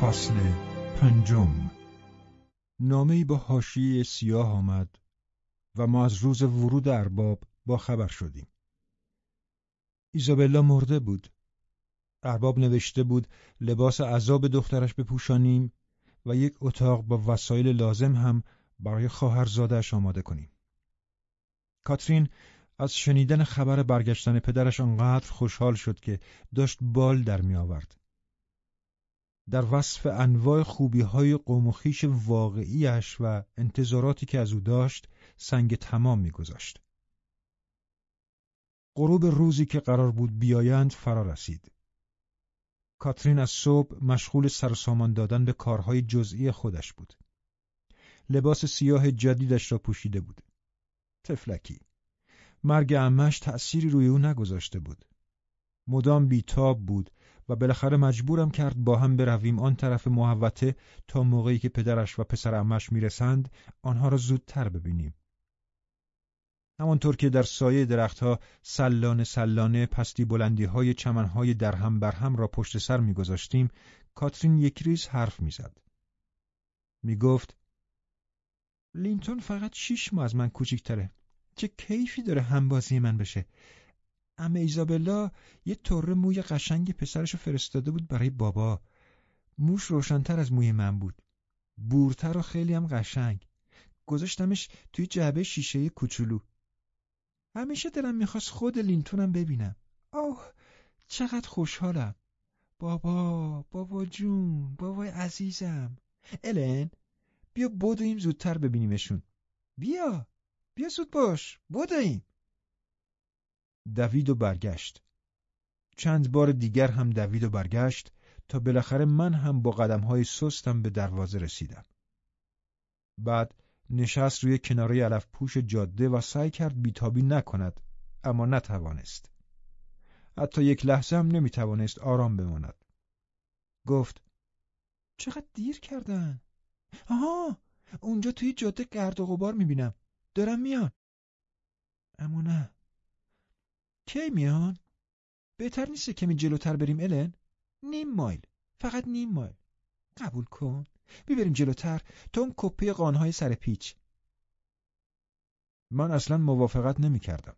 فصل پنجم نامهای با حاشیه سیاه آمد و ما از روز ورود ارباب با خبر شدیم. ایزابلا مرده بود. ارباب نوشته بود لباس عذاب دخترش بپوشانیم و یک اتاق با وسایل لازم هم برای خواهرزادش آماده کنیم. کاترین از شنیدن خبر برگشتن پدرش آنقدر خوشحال شد که داشت بال در می آورد. در وصف انواع خوبی های قوم و واقعیش و انتظاراتی که از او داشت سنگ تمام میگذاشت. غروب روزی که قرار بود بیایند فرا رسید. کاترین از صبح مشغول سرسامان دادن به کارهای جزئی خودش بود. لباس سیاه جدیدش را پوشیده بود. تفلکی. مرگ امش تأثیری روی او نگذاشته بود. مدام بیتاب بود و بالاخره مجبورم کرد با هم برویم آن طرف محوته تا موقعی که پدرش و پسر امش می‌رسند آنها را زودتر ببینیم. همانطور که در سایه درختها سلانه سلانه پستی بلندی های چمنهای درهم برهم را پشت سر میگذاشتیم کاترین یک ریز حرف می‌زد. می‌گفت لینتون فقط شیش ماه از من کوچیکتره. چه کیفی داره همبازی من بشه. اما ایزابلا یه طره موی قشنگ پسرشو فرستاده بود برای بابا. موش روشنتر از موی من بود. بورتر و خیلی هم قشنگ. گذاشتمش توی جعبه شیشه کوچولو. همیشه دلم می‌خواست خود لینتونم ببینم. اوه چقدر خوشحالم. بابا بابا جون بابای عزیزم الن بیا بدویم زودتر ببینیمشون. بیا بیا زود باش بدویم. دوید و برگشت. چند بار دیگر هم دوید و برگشت تا بالاخره من هم با قدمهای سستم به دروازه رسیدم. بعد نشست روی کناره علف پوش جاده و سعی کرد بیتابی نکند اما نتوانست. حتی یک لحظه هم نمی‌توانست آرام بماند. گفت چقدر دیر کردن؟ آها اونجا توی جاده گرد و غبار می‌بینم. دارم میان. اما نه. کی میان؟ بهتر نیست کمی جلوتر بریم الن؟ نیم مایل. فقط نیم مایل. قبول کن. بیبریم جلوتر. تا اون کپه قانهای سر پیچ. من اصلا موافقت نمی کردم.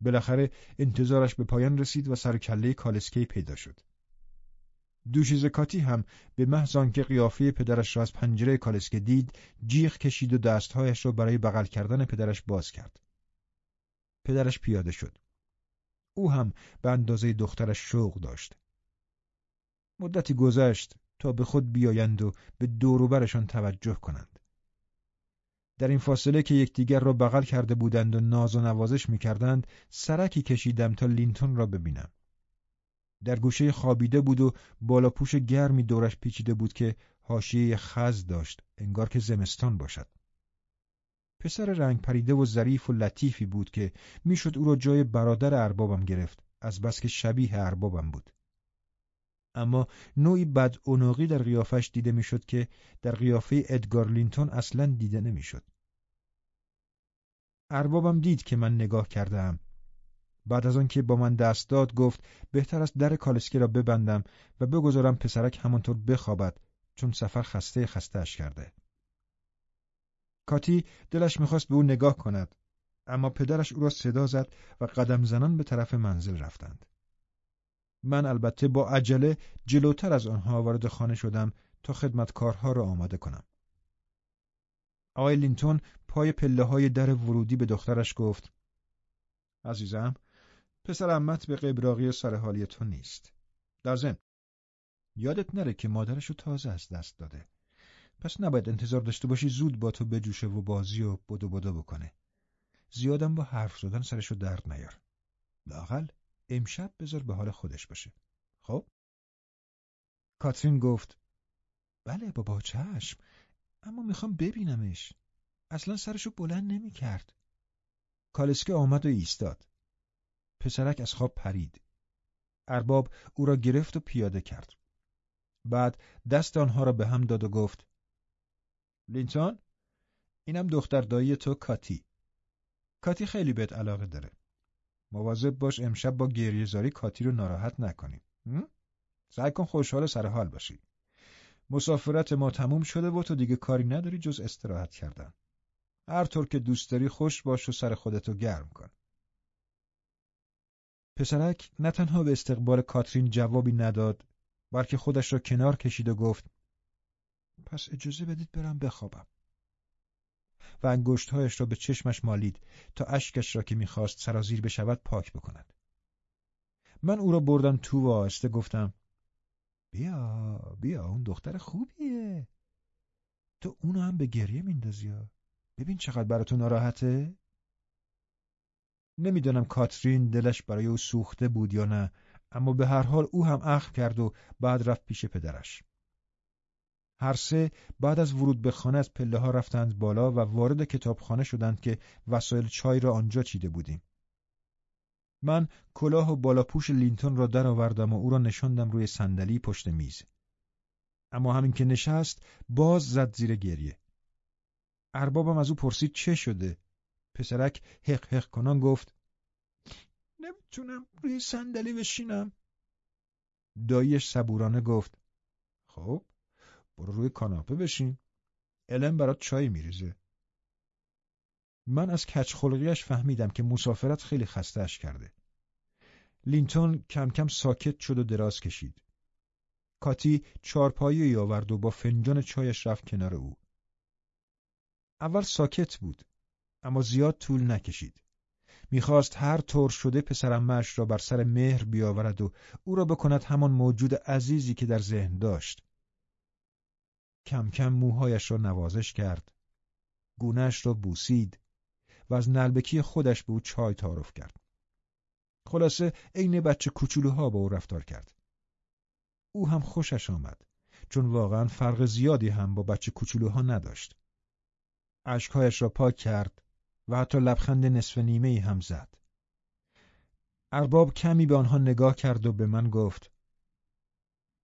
بالاخره انتظارش به پایان رسید و سر کله کالسکی پیدا شد. دوشیز کاتی هم به محض آنکه قیافه پدرش را از پنجره کالسکه دید جیغ کشید و دستهایش را برای بغل کردن پدرش باز کرد. پدرش پیاده شد. او هم به اندازه دخترش شوق داشت. مدتی گذشت تا به خود بیایند و به دوروبرشان توجه کنند. در این فاصله که یکدیگر را بغل کرده بودند و ناز و نوازش می‌کردند سرکی کشیدم تا لینتون را ببینم. در گوشه خوابیده بود و بالا پوش گرمی دورش پیچیده بود که حاشیه خز داشت انگار که زمستان باشد. پسر رنگ پریده و ظریف و لطیفی بود که می‌شد او را جای برادر اربابم گرفت از بس که شبیه اربابم بود. اما نوعی بد در قیافش دیده می‌شد که در قیافه ادگار لینتون اصلا دیده نمی‌شد. اربابم دید که من نگاه کردم. بعد از آنکه با من دست داد گفت بهتر است در کالسکی را ببندم و بگذارم پسرک همانطور بخوابد چون سفر خسته خستهاش کرده. کاتی دلش می‌خواست به او نگاه کند اما پدرش او را صدا زد و قدم زنان به طرف منزل رفتند. من البته با عجله جلوتر از آنها وارد خانه شدم تا خدمتکارها را آماده کنم. آقای لینتون پای پله های در ورودی به دخترش گفت عزیزم پسر امت به قبراقی سرحالی تو نیست. در یادت نره که مادرش رو تازه از دست داده. پس نباید انتظار داشته باشی زود با تو بجوشه و بازی و بدو بدو بکنه. زیادم با حرف زدن سرشو درد نیار. لاقل امشب بذار به حال خودش باشه. خب؟ کاترین گفت بله بابا چشم اما می‌خوام ببینمش. اصلا سرشو بلند نمی کرد. کالسکه آمد و ایستاد. پسرک از خواب پرید. ارباب او را گرفت و پیاده کرد. بعد دست آنها را به هم داد و گفت لینتون اینم دختر دایی تو کاتی. کاتی خیلی بهت علاقه داره. مواظب باش امشب با گریهزاری کاتی رو ناراحت نکنیم. سعی کن خوشحال سر حال باشی. مسافرت ما تموم شده و تو دیگه کاری نداری جز استراحت کردن. هر طور که دوست داری خوش باش و سر خودتو گرم کن. پسرک نه تنها به استقبال کاترین جوابی نداد بلکه خودش را کنار کشید و گفت پس اجازه بدید برم بخوابم. و انگشتهایش را به چشمش مالید تا اشکش را که می‌خواست سرازیر بشود پاک بکند. من او را بردم تو و آهسته گفتم بیا بیا اون دختر خوبیه. تو اونو هم به گریه میندازی ببین چقدر براتون ناراحته؟ نمی‌دانم کاترین دلش برای او سوخته بود یا نه اما به هر حال او هم اخم کرد و بعد رفت پیش پدرش هر سه بعد از ورود به خانه از پله ها رفتند بالا و وارد کتابخانه شدند که وسایل چای را آنجا چیده بودیم. من کلاه و بالاپوش لینتون را درآوردم و او را نشاندم روی صندلی پشت میز. اما همین که نشست باز زد زیر گریه. اربابم از او پرسید چه شده؟ پسرک حق حق کنان گفت نمی‌تونم روی صندلی بشینم. داییش صبورانه گفت خب برو روی کاناپه بشین. الن برات چای میریزه. من از کچخلقیش فهمیدم که مسافرت خیلی خستهش کرده. لینتون کم کم ساکت شد و دراز کشید. کاتی چارپایی آورد و با فنجان چایش رفت کنار او. اول ساکت بود. اما زیاد طول نکشید. می‌خواست هر طور شده پسرمش را بر سر مهر بیاورد و او را بکند همان موجود عزیزی که در ذهن داشت. کم کم موهایش را نوازش کرد. گونهش را بوسید و از نلبکی خودش به او چای تعارف کرد. خلاصه عین بچه کوچولوها با او رفتار کرد. او هم خوشش آمد چون واقعا فرق زیادی هم با بچه کوچولوها نداشت. اشکهایش را پاک کرد و حتی لبخند نصف نیمه ای هم زد. ارباب کمی به آنها نگاه کرد و به من گفت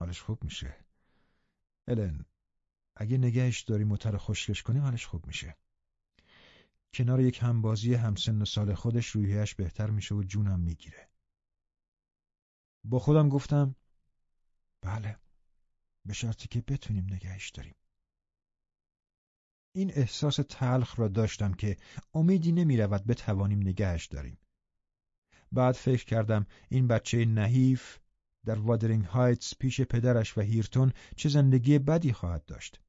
حالش خوب میشه. الن اگه نگهش داری متر خشکش کنیم حالش خوب میشه. کنار یک همبازی همسن و سال خودش رویهش بهتر میشه و جونم می‌گیره. با خودم گفتم بله به شرطی که بتونیم نگهش داریم. این احساس تلخ را داشتم که امیدی نمی‌رود بتوانیم نگهش داریم بعد فکر کردم این بچه نحیف در وادرینگ هایتس پیش پدرش و هیرتون چه زندگی بدی خواهد داشت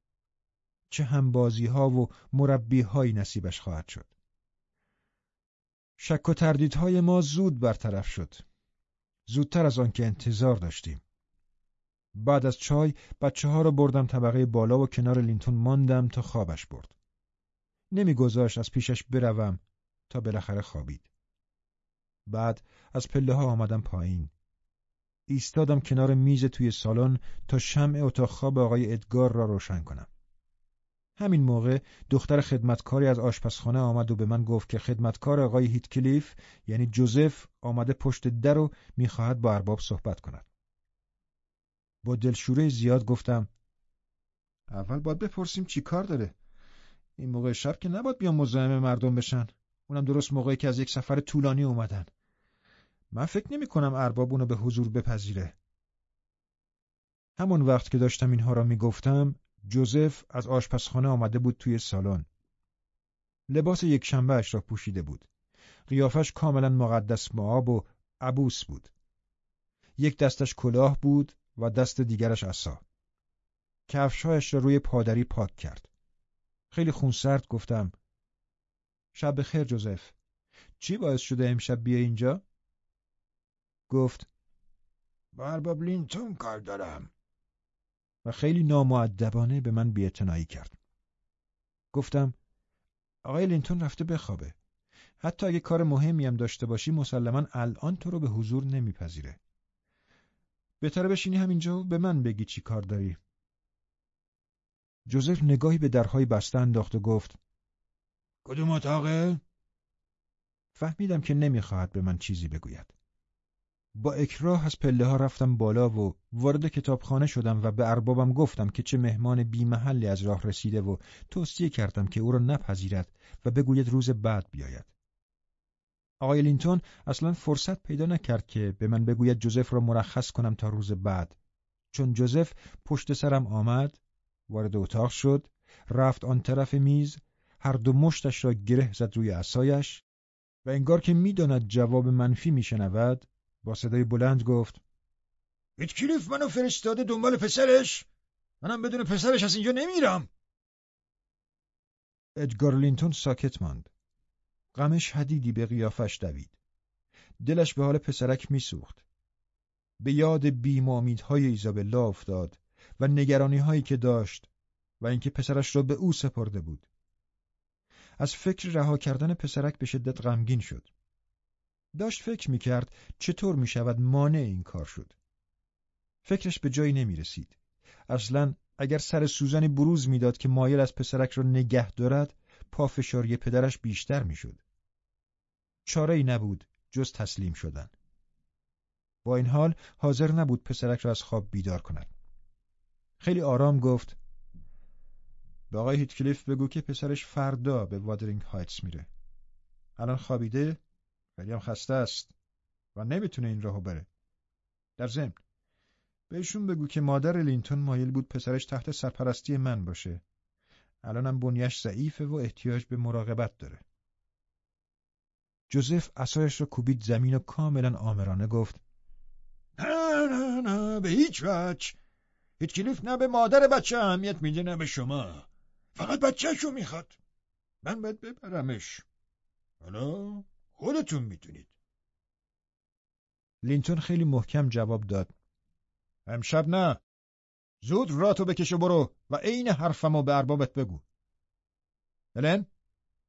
چه همبازی ها و مربی های نصیبش خواهد شد. شک و تردیدهای ما زود برطرف شد. زودتر از آن که انتظار داشتیم. بعد از چای بچه ها را بردم طبقه بالا و کنار لینتون ماندم تا خوابش برد. نمیگذاشت از پیشش بروم تا بالاخره خوابید. بعد از پله ها آمدم پایین. ایستادم کنار میز توی سالن تا شمع اتاق خواب آقای ادگار را روشن کنم. همین موقع دختر خدمتکاری از آشپزخانه آمد و به من گفت که خدمتکار آقای هیتکلیف یعنی جوزف آمده پشت در و می‌خواهد با ارباب صحبت کند. با دلشوره زیاد گفتم اول باید بپرسیم چی کار داره. این موقع شب که نباید بیان مزاحم مردم بشن. اونم درست موقعی که از یک سفر طولانی اومدن. من فکر نمی کنم ارباب اونو به حضور بپذیره. همون وقت که داشتم اینها را می‌گفتم جوزف از آشپزخانه آمده بود توی سالن. لباس یک اش را پوشیده بود. قیافش کاملا مقدس معاب و عبوس بود. یک دستش کلاه بود و دست دیگرش عصا. کفشهایش را روی پادری پاک کرد. خیلی خونسرد گفتم شب خیر جوزف. چی باعث شده امشب بیا اینجا؟ گفت با لینتون کار دارم. و خیلی نامعدبانه به من بیعتنایی کرد. گفتم آقای لینتون رفته بخوابه. حتی اگه کار مهمی هم داشته باشی مسلما الان تو رو به حضور نمیپذیره. بهتره بشینی همینجا و به من بگی چی کار داری. جوزف نگاهی به درهای بسته انداخت و گفت کدوم اتاقه؟ فهمیدم که نمی‌خواهد به من چیزی بگوید. با اکراه از پله ها رفتم بالا و وارد کتابخانه شدم و به اربابم گفتم که چه مهمان بی محلی از راه رسیده و توصیه کردم که او را نپذیرد و بگوید روز بعد بیاید. آقای لینتون اصلا فرصت پیدا نکرد که به من بگوید جوزف را مرخص کنم تا روز بعد. چون جوزف پشت سرم آمد وارد اتاق شد رفت آن طرف میز هر دو مشتش را گره زد روی اسایش و انگار که می‌داند جواب منفی میشنود با صدای بلند گفت کلیف منو فرستاده دنبال پسرش؟ منم بدون پسرش از اینجا نمیرم. ادگار لینتون ساکت ماند. غم شدیدی به قیافش دوید. دلش به حال پسرک میسوخت. به یاد بیمامیدهای ایزابلا افتاد و نگرانی هایی که داشت و اینکه پسرش را به او سپرده بود. از فکر رها کردن پسرک به شدت غمگین شد. داشت فکر می‌کرد چطور می‌شود مانع این کار شد. فکرش به جایی نمی رسید اصلا اگر سر سوزنی بروز می‌داد که مایل از پسرک را نگه دارد پافشاری پدرش بیشتر می‌شد. چاره ای نبود جز تسلیم شدن. با این حال حاضر نبود پسرک را از خواب بیدار کند. خیلی آرام گفت به آقای هیتکلیف بگو که پسرش فردا به وادرینگ هایتس میره. الان خوابیده خیلی هم خسته است و نمی‌تونه این راهو بره. در ضمن بهشون بگو که مادر لینتون مایل بود پسرش تحت سرپرستی من باشه. الانم بنیش ضعیفه و احتیاج به مراقبت داره. جوزف اسایش را کوبید زمین و کاملا آمرانه گفت نه نه نه به هیچ وجه. هیچ کلیف نه به مادر بچه اهمیت میده نه به شما. فقط بچهشو می‌خواد. من باید ببرمش. حالا خودتون می‌تونید. لینتون خیلی محکم جواب داد. امشب نه. زود راتو بکش برو و عین حرفمو به اربابت بگو. هلن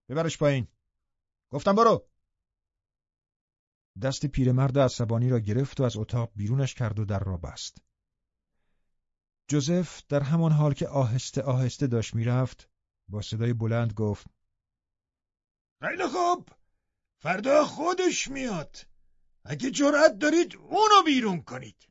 ببرش پایین. گفتم برو. دست پیرمرد عصبانی را گرفت و از اتاق بیرونش کرد و در را بست. جوزف در همان حال که آهسته آهسته داشت می‌رفت با صدای بلند گفت خیلی خوب! فردا خودش میاد. اگه جرأت دارید اونو بیرون کنید.